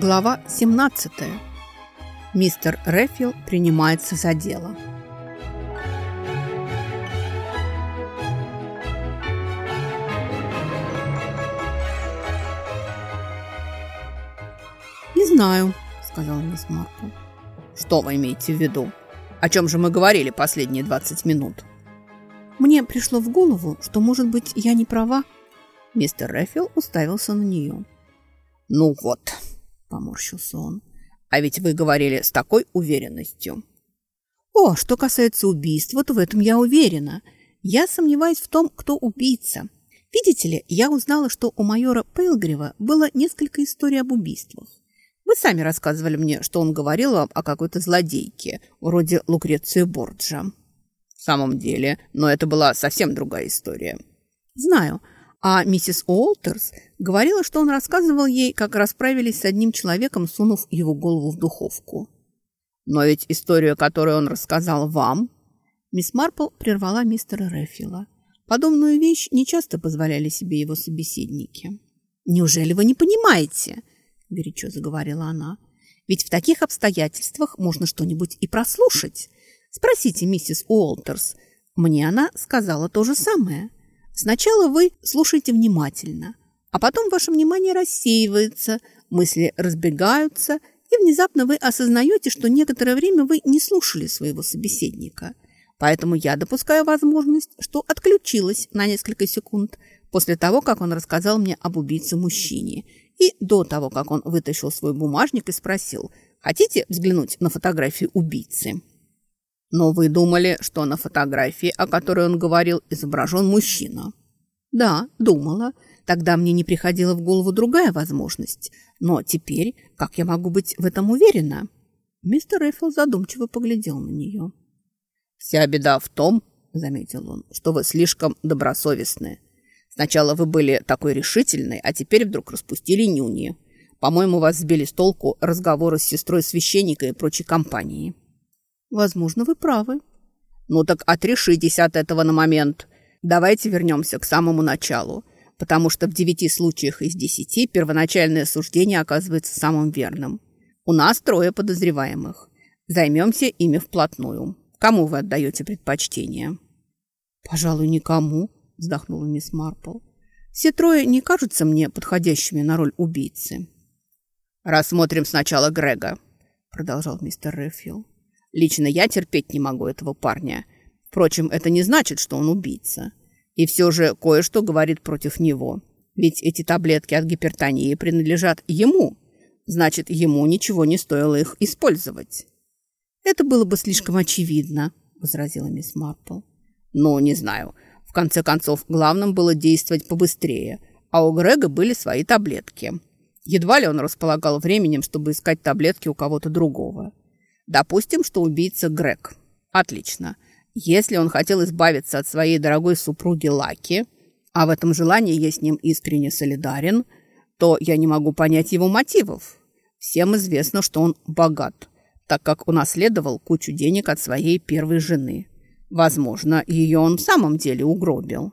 Глава 17. Мистер Рефил принимается за дело. «Не знаю», — сказала мисс Маркл. «Что вы имеете в виду? О чем же мы говорили последние 20 минут?» Мне пришло в голову, что, может быть, я не права. Мистер Рефил уставился на нее. «Ну вот», Поморщился он. А ведь вы говорили с такой уверенностью. О, что касается убийства, то в этом я уверена. Я сомневаюсь в том, кто убийца. Видите ли, я узнала, что у майора Пейлгрева было несколько историй об убийствах. Вы сами рассказывали мне, что он говорил о какой-то злодейке, вроде Лукреции Борджа. В самом деле, но это была совсем другая история. Знаю, а миссис Уолтерс говорила, что он рассказывал ей, как расправились с одним человеком, сунув его голову в духовку. «Но ведь историю, которую он рассказал вам...» Мисс Марпл прервала мистера Рефила. Подобную вещь нечасто позволяли себе его собеседники. «Неужели вы не понимаете?» – горячо заговорила она. «Ведь в таких обстоятельствах можно что-нибудь и прослушать. Спросите миссис Уолтерс. Мне она сказала то же самое». Сначала вы слушаете внимательно, а потом ваше внимание рассеивается, мысли разбегаются, и внезапно вы осознаете, что некоторое время вы не слушали своего собеседника. Поэтому я допускаю возможность, что отключилась на несколько секунд после того, как он рассказал мне об убийце-мужчине, и до того, как он вытащил свой бумажник и спросил, «Хотите взглянуть на фотографию убийцы?» Но вы думали, что на фотографии, о которой он говорил, изображен мужчина? Да, думала. Тогда мне не приходила в голову другая возможность. Но теперь, как я могу быть в этом уверена? Мистер Эйфел задумчиво поглядел на нее. «Вся беда в том, — заметил он, — что вы слишком добросовестны. Сначала вы были такой решительной, а теперь вдруг распустили нюни. По-моему, вас сбили с толку разговоры с сестрой священника и прочей компанией. Возможно, вы правы. Ну так отрешитесь от этого на момент. Давайте вернемся к самому началу, потому что в девяти случаях из десяти первоначальное суждение оказывается самым верным. У нас трое подозреваемых. Займемся ими вплотную. Кому вы отдаете предпочтение? Пожалуй, никому, вздохнула мисс Марпл. Все трое не кажутся мне подходящими на роль убийцы. Рассмотрим сначала Грега, продолжал мистер Рефил. Лично я терпеть не могу этого парня. Впрочем, это не значит, что он убийца. И все же кое-что говорит против него. Ведь эти таблетки от гипертонии принадлежат ему. Значит, ему ничего не стоило их использовать. «Это было бы слишком очевидно», — возразила мисс Марпл. «Ну, не знаю. В конце концов, главным было действовать побыстрее. А у Грега были свои таблетки. Едва ли он располагал временем, чтобы искать таблетки у кого-то другого. Допустим, что убийца Грег. Отлично. Если он хотел избавиться от своей дорогой супруги Лаки, а в этом желании я с ним искренне солидарен, то я не могу понять его мотивов. Всем известно, что он богат, так как унаследовал кучу денег от своей первой жены. Возможно, ее он в самом деле угробил.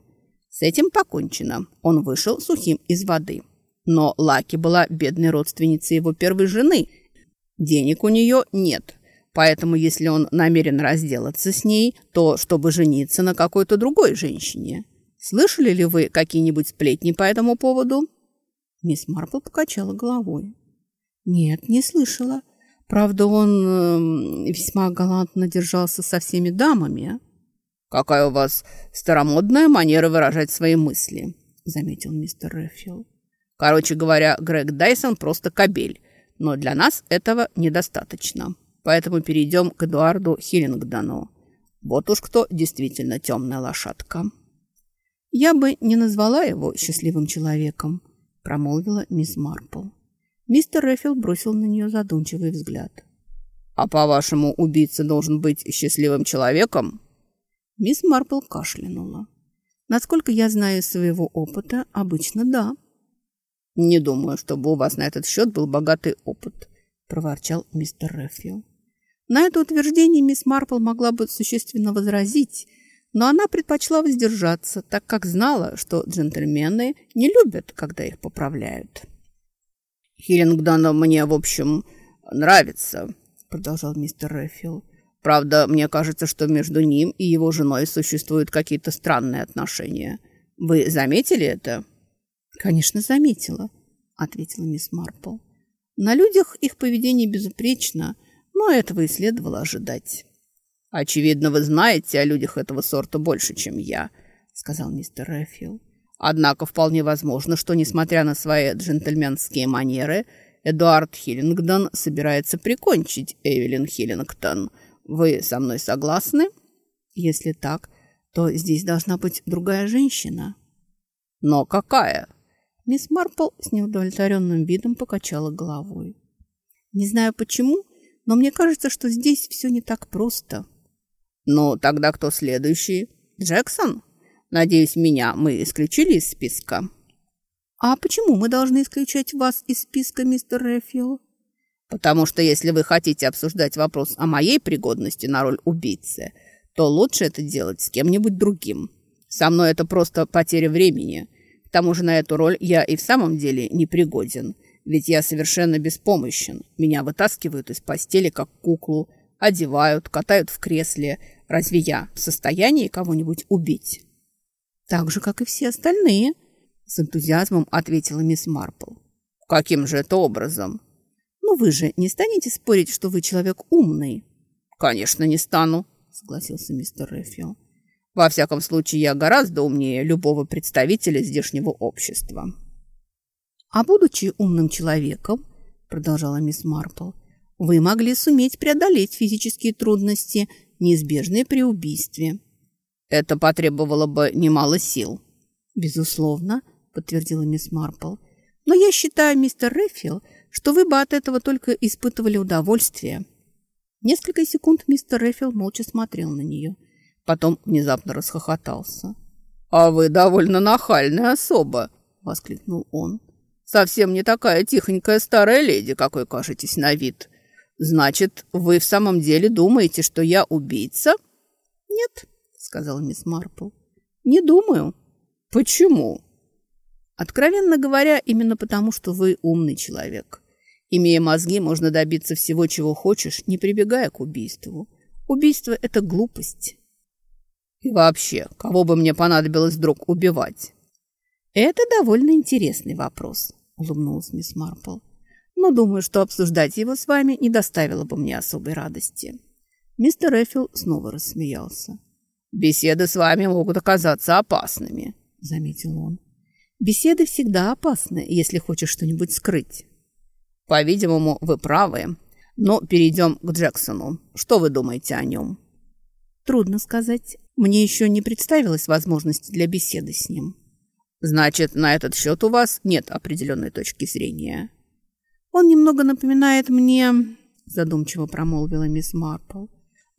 С этим покончено. Он вышел сухим из воды. Но Лаки была бедной родственницей его первой жены. Денег у нее нет. Поэтому, если он намерен разделаться с ней, то чтобы жениться на какой-то другой женщине. Слышали ли вы какие-нибудь сплетни по этому поводу?» Мисс Марпл покачала головой. «Нет, не слышала. Правда, он э, весьма галантно держался со всеми дамами». «Какая у вас старомодная манера выражать свои мысли», — заметил мистер Рэффилл. «Короче говоря, Грег Дайсон просто кобель, но для нас этого недостаточно» поэтому перейдем к Эдуарду Хиллингдону. Вот уж кто действительно темная лошадка. «Я бы не назвала его счастливым человеком», – промолвила мисс Марпл. Мистер Рэффилл бросил на нее задумчивый взгляд. «А по-вашему, убийца должен быть счастливым человеком?» Мисс Марпл кашлянула. «Насколько я знаю своего опыта, обычно да». «Не думаю, чтобы у вас на этот счет был богатый опыт», – проворчал мистер Рэффилл. На это утверждение мисс Марпл могла бы существенно возразить, но она предпочла воздержаться, так как знала, что джентльмены не любят, когда их поправляют. «Хиллингдон мне, в общем, нравится», — продолжал мистер Рэффилл. «Правда, мне кажется, что между ним и его женой существуют какие-то странные отношения. Вы заметили это?» «Конечно, заметила», — ответила мисс Марпл. «На людях их поведение безупречно, но этого и следовало ожидать». «Очевидно, вы знаете о людях этого сорта больше, чем я», — сказал мистер Рэффилл. Однако вполне возможно, что, несмотря на свои джентльменские манеры, Эдуард Хиллингдон собирается прикончить Эвелин Хиллингтон. Вы со мной согласны? Если так, то здесь должна быть другая женщина. Но какая? Мисс Марпл с неудовлетворенным видом покачала головой. Не знаю почему, но мне кажется, что здесь все не так просто. Ну, тогда кто следующий? Джексон? Надеюсь, меня мы исключили из списка?» «А почему мы должны исключать вас из списка, мистер Рэффилл?» «Потому что если вы хотите обсуждать вопрос о моей пригодности на роль убийцы, то лучше это делать с кем-нибудь другим. Со мной это просто потеря времени. К тому же на эту роль я и в самом деле не пригоден, ведь я совершенно беспомощен. Меня вытаскивают из постели как куклу, одевают, катают в кресле. Разве я в состоянии кого-нибудь убить?» «Так же, как и все остальные», — с энтузиазмом ответила мисс Марпл. «Каким же это образом?» «Ну вы же не станете спорить, что вы человек умный?» «Конечно, не стану», — согласился мистер Рэффил. «Во всяком случае, я гораздо умнее любого представителя здешнего общества». «А будучи умным человеком», — продолжала мисс Марпл, «вы могли суметь преодолеть физические трудности, неизбежные при убийстве». Это потребовало бы немало сил. Безусловно, подтвердила мисс Марпл. Но я считаю, мистер Рэффилл, что вы бы от этого только испытывали удовольствие. Несколько секунд мистер Рэффилл молча смотрел на нее. Потом внезапно расхохотался. «А вы довольно нахальная особа!» — воскликнул он. «Совсем не такая тихонькая старая леди, какой кажетесь на вид. Значит, вы в самом деле думаете, что я убийца?» «Нет», сказала мисс Марпл. «Не думаю». «Почему?» «Откровенно говоря, именно потому, что вы умный человек. Имея мозги, можно добиться всего, чего хочешь, не прибегая к убийству. Убийство – это глупость». «И вообще, кого бы мне понадобилось вдруг убивать?» «Это довольно интересный вопрос», – улыбнулась мисс Марпл. «Но думаю, что обсуждать его с вами не доставило бы мне особой радости». Мистер Эффил снова рассмеялся. «Беседы с вами могут оказаться опасными», — заметил он. «Беседы всегда опасны, если хочешь что-нибудь скрыть». «По-видимому, вы правы. Но перейдем к Джексону. Что вы думаете о нем?» «Трудно сказать. Мне еще не представилась возможности для беседы с ним». «Значит, на этот счет у вас нет определенной точки зрения?» «Он немного напоминает мне...» задумчиво промолвила мисс Марпл.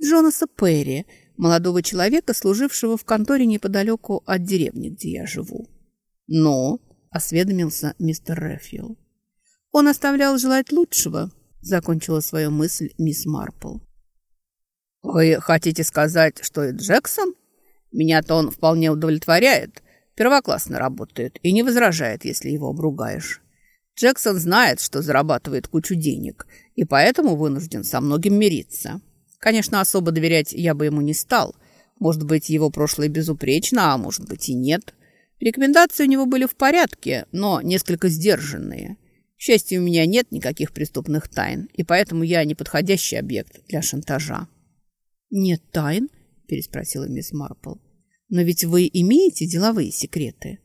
«Джонаса Перри, молодого человека, служившего в конторе неподалеку от деревни, где я живу. «Но», — осведомился мистер Рэффилл. «Он оставлял желать лучшего», — закончила свою мысль мисс Марпл. «Вы хотите сказать, что и Джексон? Меня-то он вполне удовлетворяет, первоклассно работает и не возражает, если его обругаешь. Джексон знает, что зарабатывает кучу денег, и поэтому вынужден со многим мириться». Конечно, особо доверять я бы ему не стал. Может быть, его прошлое безупречно, а может быть и нет. Рекомендации у него были в порядке, но несколько сдержанные. К счастью, у меня нет никаких преступных тайн, и поэтому я неподходящий объект для шантажа. «Нет тайн?» – переспросила мисс Марпл. «Но ведь вы имеете деловые секреты?»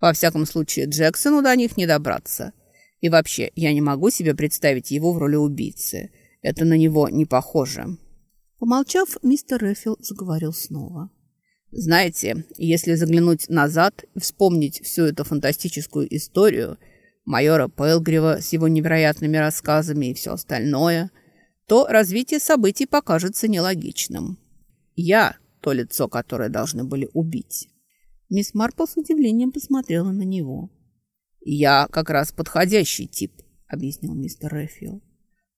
«Во всяком случае, Джексону до них не добраться. И вообще, я не могу себе представить его в роли убийцы». Это на него не похоже. Помолчав, мистер Рэффил заговорил снова. Знаете, если заглянуть назад и вспомнить всю эту фантастическую историю майора Пелгрева с его невероятными рассказами и все остальное, то развитие событий покажется нелогичным. Я – то лицо, которое должны были убить. Мисс Марпл с удивлением посмотрела на него. «Я как раз подходящий тип», – объяснил мистер Рэффил.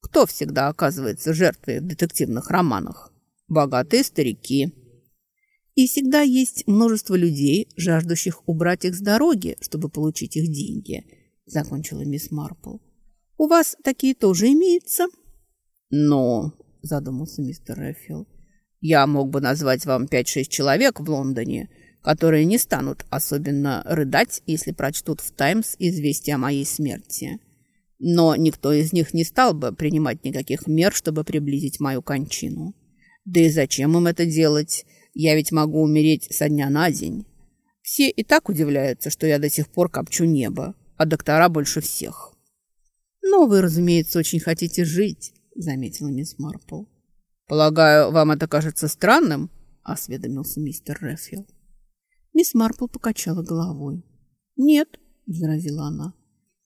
Кто всегда оказывается жертвой в детективных романах? Богатые старики. И всегда есть множество людей, жаждущих убрать их с дороги, чтобы получить их деньги, закончила мисс Марпл. У вас такие тоже имеются?» «Ну, — задумался мистер Рэффилл, — я мог бы назвать вам пять-шесть человек в Лондоне, которые не станут особенно рыдать, если прочтут в «Таймс» известие о моей смерти. Но никто из них не стал бы принимать никаких мер, чтобы приблизить мою кончину. Да и зачем им это делать? Я ведь могу умереть со дня на день. Все и так удивляются, что я до сих пор копчу небо, а доктора больше всех. «Но вы, разумеется, очень хотите жить», — заметила мисс Марпл. «Полагаю, вам это кажется странным?» — осведомился мистер Рэффилл. Мисс Марпл покачала головой. «Нет», — возразила она.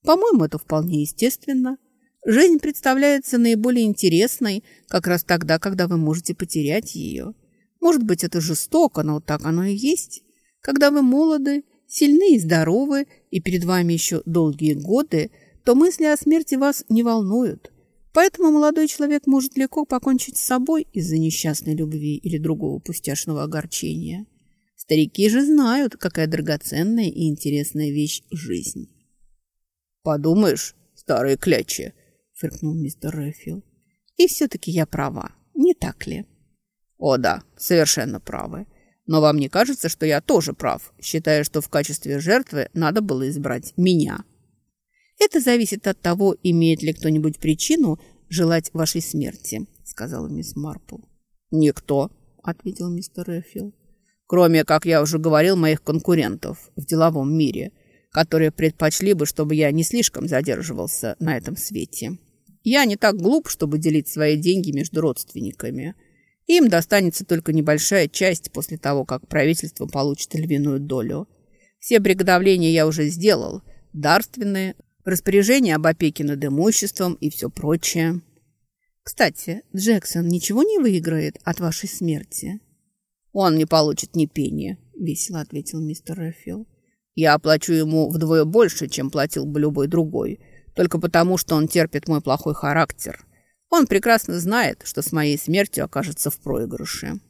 «По-моему, это вполне естественно. Жизнь представляется наиболее интересной как раз тогда, когда вы можете потерять ее. Может быть, это жестоко, но так оно и есть. Когда вы молоды, сильны и здоровы, и перед вами еще долгие годы, то мысли о смерти вас не волнуют. Поэтому молодой человек может легко покончить с собой из-за несчастной любви или другого пустяшного огорчения. Старики же знают, какая драгоценная и интересная вещь жизнь. «Подумаешь, старые клячи!» — фыркнул мистер Рэфил. «И все-таки я права, не так ли?» «О да, совершенно правы. Но вам не кажется, что я тоже прав, считая, что в качестве жертвы надо было избрать меня?» «Это зависит от того, имеет ли кто-нибудь причину желать вашей смерти», — сказала мисс Марпл. «Никто», — ответил мистер Рэфил. «Кроме, как я уже говорил, моих конкурентов в деловом мире, которые предпочли бы, чтобы я не слишком задерживался на этом свете. Я не так глуп, чтобы делить свои деньги между родственниками». Им достанется только небольшая часть после того, как правительство получит львиную долю. Все приготовления я уже сделал, дарственные, распоряжение об опеке над имуществом и все прочее. Кстати, Джексон ничего не выиграет от вашей смерти? Он не получит ни пени, весело ответил мистер Рэффилл. Я оплачу ему вдвое больше, чем платил бы любой другой, только потому, что он терпит мой плохой характер. Он прекрасно знает, что с моей смертью окажется в проигрыше.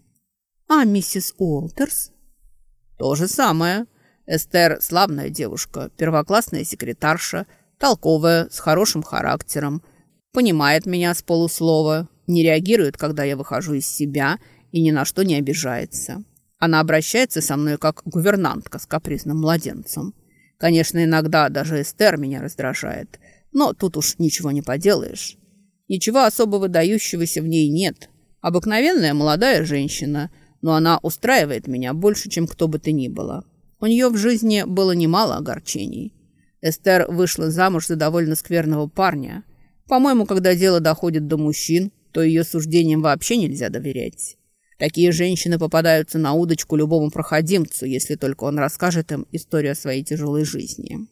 А миссис Уолтерс? То же самое. Эстер – славная девушка, первоклассная секретарша – толковая, с хорошим характером, понимает меня с полуслова, не реагирует, когда я выхожу из себя и ни на что не обижается. Она обращается со мной как гувернантка с капризным младенцем. Конечно, иногда даже Эстер меня раздражает, но тут уж ничего не поделаешь. Ничего особо выдающегося в ней нет. Обыкновенная молодая женщина, но она устраивает меня больше, чем кто бы то ни было. У нее в жизни было немало огорчений. Эстер вышла замуж за довольно скверного парня. По-моему, когда дело доходит до мужчин, то ее суждениям вообще нельзя доверять. Такие женщины попадаются на удочку любому проходимцу, если только он расскажет им историю о своей тяжелой жизни.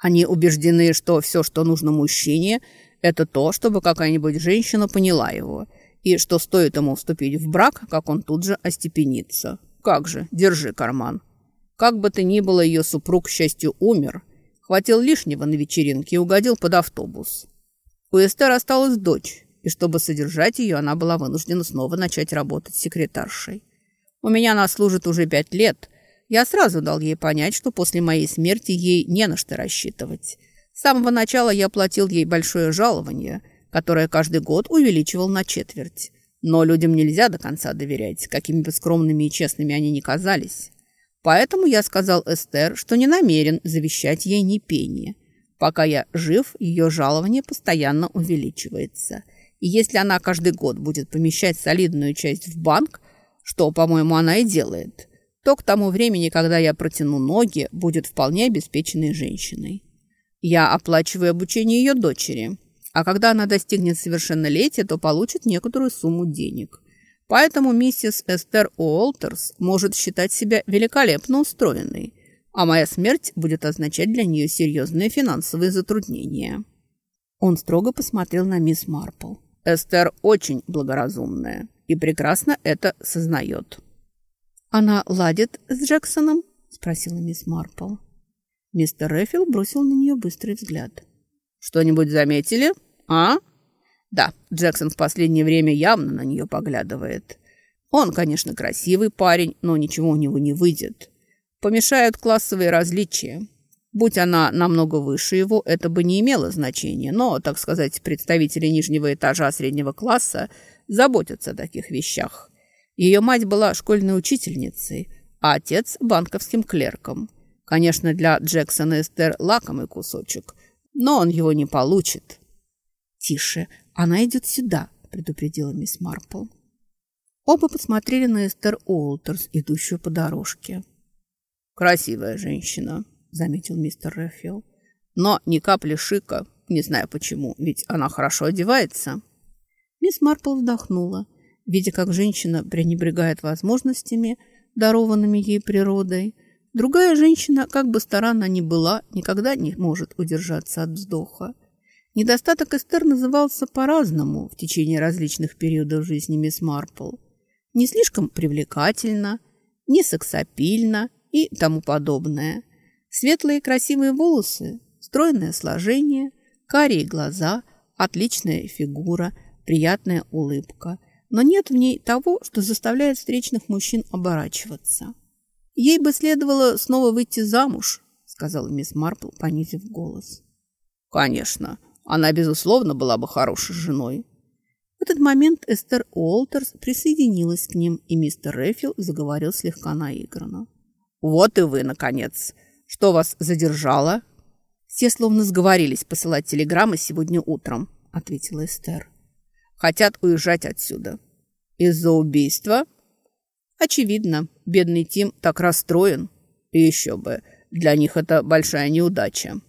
Они убеждены, что все, что нужно мужчине, это то, чтобы какая-нибудь женщина поняла его, и что стоит ему вступить в брак, как он тут же остепенится. Как же, держи карман. Как бы то ни было, ее супруг, к счастью, умер, Хватил лишнего на вечеринке и угодил под автобус. У Эстер осталась дочь, и чтобы содержать ее, она была вынуждена снова начать работать секретаршей. У меня она служит уже пять лет. Я сразу дал ей понять, что после моей смерти ей не на что рассчитывать. С самого начала я платил ей большое жалование, которое каждый год увеличивал на четверть. Но людям нельзя до конца доверять, какими бы скромными и честными они ни казались. Поэтому я сказал Эстер, что не намерен завещать ей ни пени. Пока я жив, ее жалование постоянно увеличивается. И если она каждый год будет помещать солидную часть в банк, что, по-моему, она и делает, то к тому времени, когда я протяну ноги, будет вполне обеспеченной женщиной. Я оплачиваю обучение ее дочери, а когда она достигнет совершеннолетия, то получит некоторую сумму денег – Поэтому миссис Эстер Уолтерс может считать себя великолепно устроенной, а моя смерть будет означать для нее серьезные финансовые затруднения». Он строго посмотрел на мисс Марпл. «Эстер очень благоразумная и прекрасно это сознает». «Она ладит с Джексоном?» – спросила мисс Марпл. Мистер Рэффилл бросил на нее быстрый взгляд. «Что-нибудь заметили? А?» Да, Джексон в последнее время явно на нее поглядывает. Он, конечно, красивый парень, но ничего у него не выйдет. Помешают классовые различия. Будь она намного выше его, это бы не имело значения, но, так сказать, представители нижнего этажа среднего класса заботятся о таких вещах. Ее мать была школьной учительницей, а отец – банковским клерком. Конечно, для Джексона Эстер лакомый кусочек, но он его не получит. «Тише, она идет сюда», – предупредила мисс Марпл. Оба посмотрели на Эстер Уолтерс, идущую по дорожке. «Красивая женщина», – заметил мистер Рэффилл. «Но ни капли шика, не знаю почему, ведь она хорошо одевается». Мисс Марпл вздохнула, видя, как женщина пренебрегает возможностями, дарованными ей природой. Другая женщина, как бы старанно ни была, никогда не может удержаться от вздоха. Недостаток Эстер назывался по-разному в течение различных периодов жизни мисс Марпл. Не слишком привлекательно, не сексапильно и тому подобное. Светлые красивые волосы, стройное сложение, карие глаза, отличная фигура, приятная улыбка. Но нет в ней того, что заставляет встречных мужчин оборачиваться. «Ей бы следовало снова выйти замуж», — сказала мисс Марпл, понизив голос. «Конечно, она, безусловно, была бы хорошей женой». В этот момент Эстер Уолтерс присоединилась к ним, и мистер Рэффилл заговорил слегка наигранно. «Вот и вы, наконец! Что вас задержало?» «Все словно сговорились посылать телеграммы сегодня утром», — ответила Эстер. «Хотят уезжать отсюда. Из-за убийства?» «Очевидно, бедный Тим так расстроен. И еще бы, для них это большая неудача».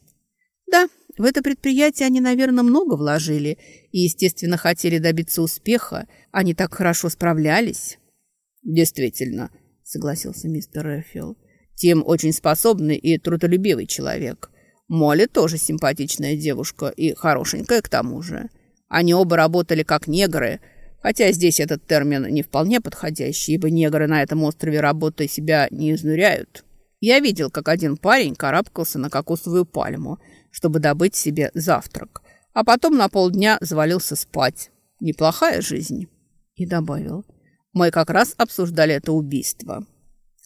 «Да, в это предприятие они, наверное, много вложили и, естественно, хотели добиться успеха. Они так хорошо справлялись». «Действительно», — согласился мистер Рэффилл. Тим очень способный и трудолюбивый человек. Молли тоже симпатичная девушка и хорошенькая к тому же. Они оба работали как негры, хотя здесь этот термин не вполне подходящий, ибо негры на этом острове работой себя не изнуряют. Я видел, как один парень карабкался на кокосовую пальму, чтобы добыть себе завтрак, а потом на полдня завалился спать. Неплохая жизнь. И добавил, мы как раз обсуждали это убийство.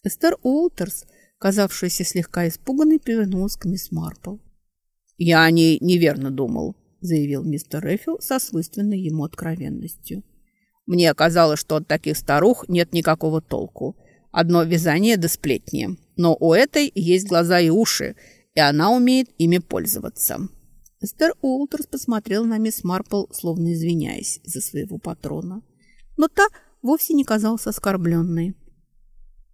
Эстер Уолтерс казавшаяся слегка испуганной, повернулась к мисс Марпл. «Я о ней неверно думал», — заявил мистер Рэффилл со свойственной ему откровенностью. «Мне казалось, что от таких старух нет никакого толку. Одно вязание да сплетни. Но у этой есть глаза и уши, и она умеет ими пользоваться». Эстер Уолтерс посмотрела на мисс Марпл, словно извиняясь за своего патрона. Но та вовсе не казалась оскорбленной.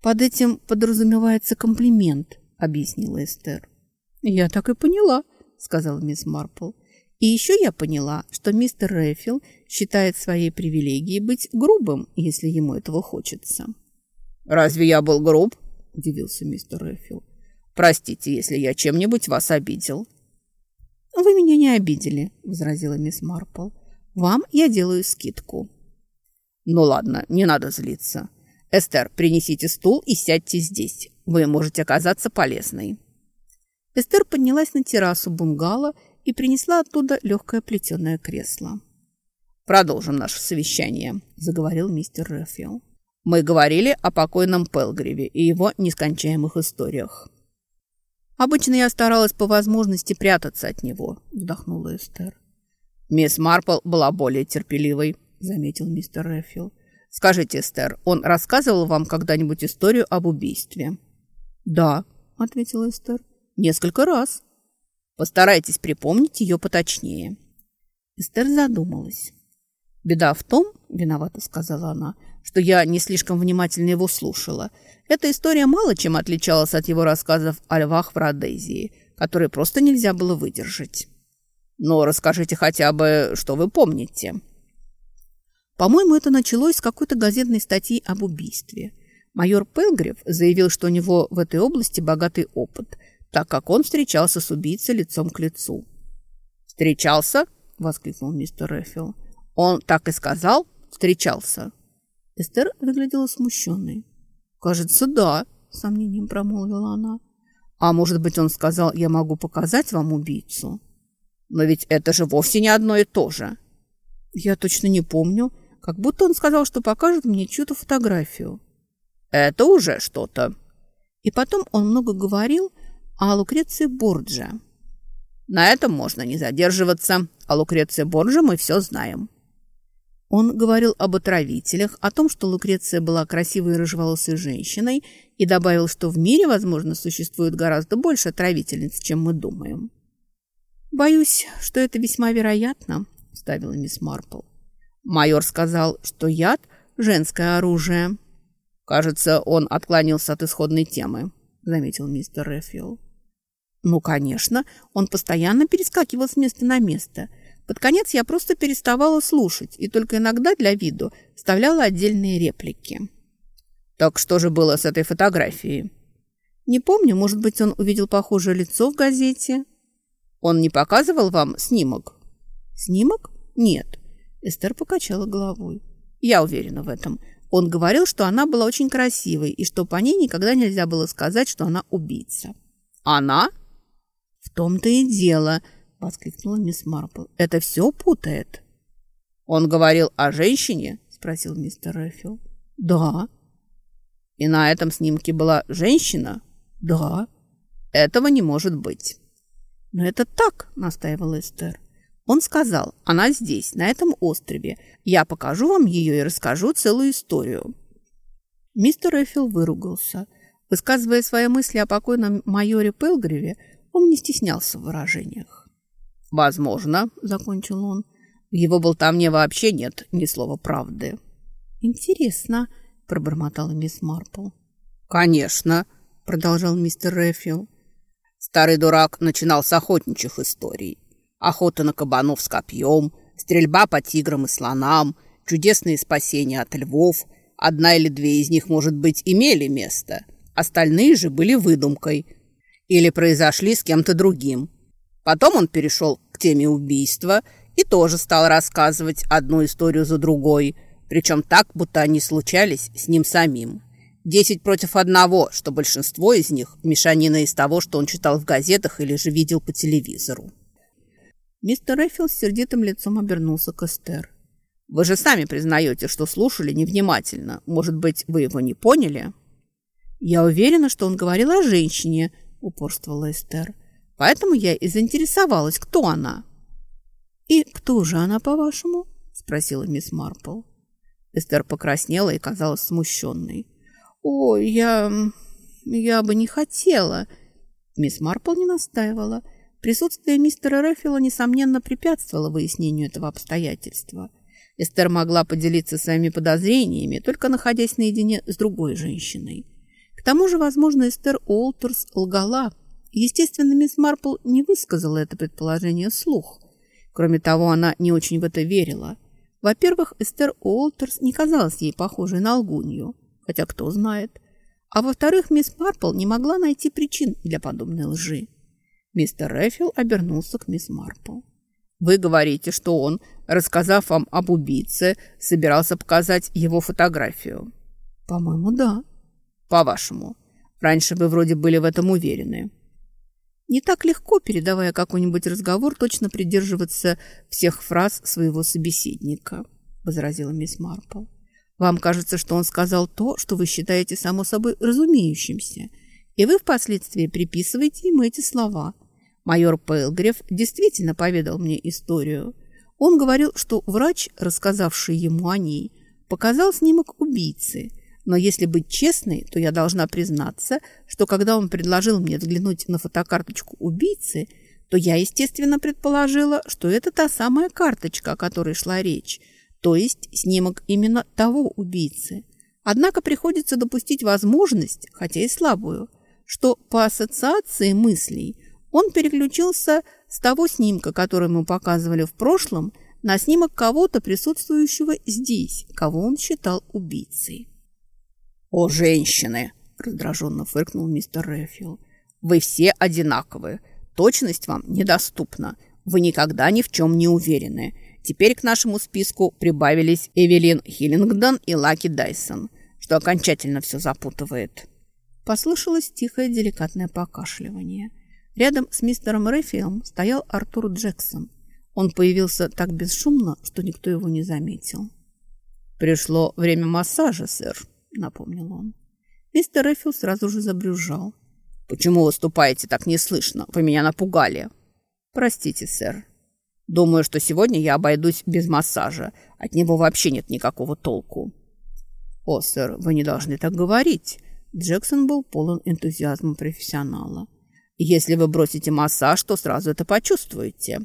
«Под этим подразумевается комплимент», — объяснила Эстер. «Я так и поняла», — сказала мисс Марпл. «И еще я поняла, что мистер Рэффилл считает своей привилегией быть грубым, если ему этого хочется». «Разве я был груб?» — удивился мистер Рэффилл. «Простите, если я чем-нибудь вас обидел». «Вы меня не обидели», — возразила мисс Марпл. «Вам я делаю скидку». «Ну ладно, не надо злиться. «Эстер, принесите стул и сядьте здесь. Вы можете оказаться полезной». Эстер поднялась на террасу бунгало и принесла оттуда легкое плетеное кресло. «Продолжим наше совещание», – заговорил мистер Рэффилл. «Мы говорили о покойном Пелгриве и его нескончаемых историях». «Обычно я старалась по возможности прятаться от него», – вздохнула Эстер. «Мисс Марпл была более терпеливой», – заметил мистер Рэффилл. Скажите, Эстер, он рассказывал вам когда-нибудь историю об убийстве? Да, ответила Эстер. Несколько раз. Постарайтесь припомнить ее поточнее. Эстер задумалась. Беда в том, виновата сказала она, что я не слишком внимательно его слушала. Эта история мало чем отличалась от его рассказов о львах в Родезии, которые просто нельзя было выдержать. Но расскажите хотя бы, что вы помните. По-моему, это началось с какой-то газетной статьи об убийстве. Майор Пелгрев заявил, что у него в этой области богатый опыт, так как он встречался с убийцей лицом к лицу. «Встречался?» – воскликнул мистер Рэффилл. «Он так и сказал? Встречался?» Эстер выглядела смущенной. «Кажется, да», – сомнением промолвила она. «А может быть, он сказал, я могу показать вам убийцу?» «Но ведь это же вовсе не одно и то же». «Я точно не помню», как будто он сказал, что покажет мне чью-то фотографию. Это уже что-то. И потом он много говорил А Лукреция Борджа? На этом можно не задерживаться. А Лукреция Борджа мы все знаем. Он говорил об отравителях, о том, что Лукреция была красивой рыжеволосой женщиной, и добавил, что в мире, возможно, существует гораздо больше отравительниц, чем мы думаем. «Боюсь, что это весьма вероятно», – ставила мисс Марпл. Майор сказал, что яд – женское оружие. Кажется, он отклонился от исходной темы, заметил мистер Рэффилл. Ну, конечно, он постоянно перескакивал с места на место. Под конец я просто переставала слушать и только иногда для виду вставляла отдельные реплики. Так что же было с этой фотографией? Не помню, может быть, он увидел похожее лицо в газете. Он не показывал вам снимок? Снимок? Нет. Эстер покачала головой. Я уверена в этом. Он говорил, что она была очень красивой и что по ней никогда нельзя было сказать, что она убийца. Она? В том-то и дело, воскликнула мисс Марпл. Это все путает. Он говорил о женщине? спросил мистер Рэффилл. Да. И на этом снимке была женщина? Да. Этого не может быть. Но это так, настаивала Эстер. Он сказал, она здесь, на этом острове. Я покажу вам ее и расскажу целую историю. Мистер Эффил выругался. Высказывая свои мысли о покойном майоре Пелгриве, он не стеснялся в выражениях. «Возможно», — закончил он, — «в его болтовне вообще нет ни слова правды». «Интересно», — пробормотала мисс Марпл. «Конечно», — продолжал мистер Рэфил. «Старый дурак начинал с охотничьих историй охота на кабанов с копьем, стрельба по тиграм и слонам, чудесные спасения от львов. Одна или две из них, может быть, имели место, остальные же были выдумкой или произошли с кем-то другим. Потом он перешел к теме убийства и тоже стал рассказывать одну историю за другой, причем так, будто они случались с ним самим. Десять против одного, что большинство из них – мешанина из того, что он читал в газетах или же видел по телевизору. Мистер Эффил с сердитым лицом обернулся к Эстер. «Вы же сами признаете, что слушали невнимательно. Может быть, вы его не поняли?» «Я уверена, что он говорил о женщине», — упорствовала Эстер. «Поэтому я и заинтересовалась, кто она». «И кто же она, по-вашему?» — спросила мисс Марпл. Эстер покраснела и казалась смущенной. «Ой, я... я бы не хотела». Мисс Марпл не настаивала — Присутствие мистера Рэффила, несомненно, препятствовало выяснению этого обстоятельства. Эстер могла поделиться своими подозрениями, только находясь наедине с другой женщиной. К тому же, возможно, Эстер Уолтерс лгала. Естественно, мисс Марпл не высказала это предположение вслух. Кроме того, она не очень в это верила. Во-первых, Эстер Уолтерс не казалась ей похожей на лгунью, хотя кто знает. А во-вторых, мисс Марпл не могла найти причин для подобной лжи. Мистер Рэфил обернулся к мисс Марпл. «Вы говорите, что он, рассказав вам об убийце, собирался показать его фотографию?» «По-моему, да». «По-вашему. Раньше вы вроде были в этом уверены». Не так легко, передавая какой-нибудь разговор, точно придерживаться всех фраз своего собеседника, возразила мисс Марпл. Вам кажется, что он сказал то, что вы считаете само собой разумеющимся, и вы впоследствии приписываете ему эти слова. Майор Пейлгрев действительно поведал мне историю. Он говорил, что врач, рассказавший ему о ней, показал снимок убийцы. Но если быть честной, то я должна признаться, что когда он предложил мне взглянуть на фотокарточку убийцы, то я, естественно, предположила, что это та самая карточка, о которой шла речь, то есть снимок именно того убийцы. Однако приходится допустить возможность, хотя и слабую – что по ассоциации мыслей он переключился с того снимка, который ему показывали в прошлом, на снимок кого-то, присутствующего здесь, кого он считал убийцей. «О, женщины!» – раздраженно фыркнул мистер Рэфил. «Вы все одинаковые. Точность вам недоступна. Вы никогда ни в чем не уверены. Теперь к нашему списку прибавились Эвелин Хиллингдон и Лаки Дайсон, что окончательно все запутывает». Послышалось тихое деликатное покашливание. Рядом с мистером Рэфиэлом стоял Артур Джексон. Он появился так бесшумно, что никто его не заметил. «Пришло время массажа, сэр», — напомнил он. Мистер Рэфил сразу же забрюзжал. Почему выступаете так неслышно? Вы меня напугали». «Простите, сэр». «Думаю, что сегодня я обойдусь без массажа. От него вообще нет никакого толку». «О, сэр, вы не должны так говорить». Джексон был полон энтузиазма профессионала. «Если вы бросите массаж, то сразу это почувствуете».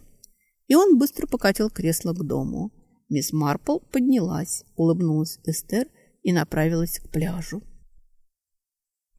И он быстро покатил кресло к дому. Мисс Марпл поднялась, улыбнулась Эстер и направилась к пляжу.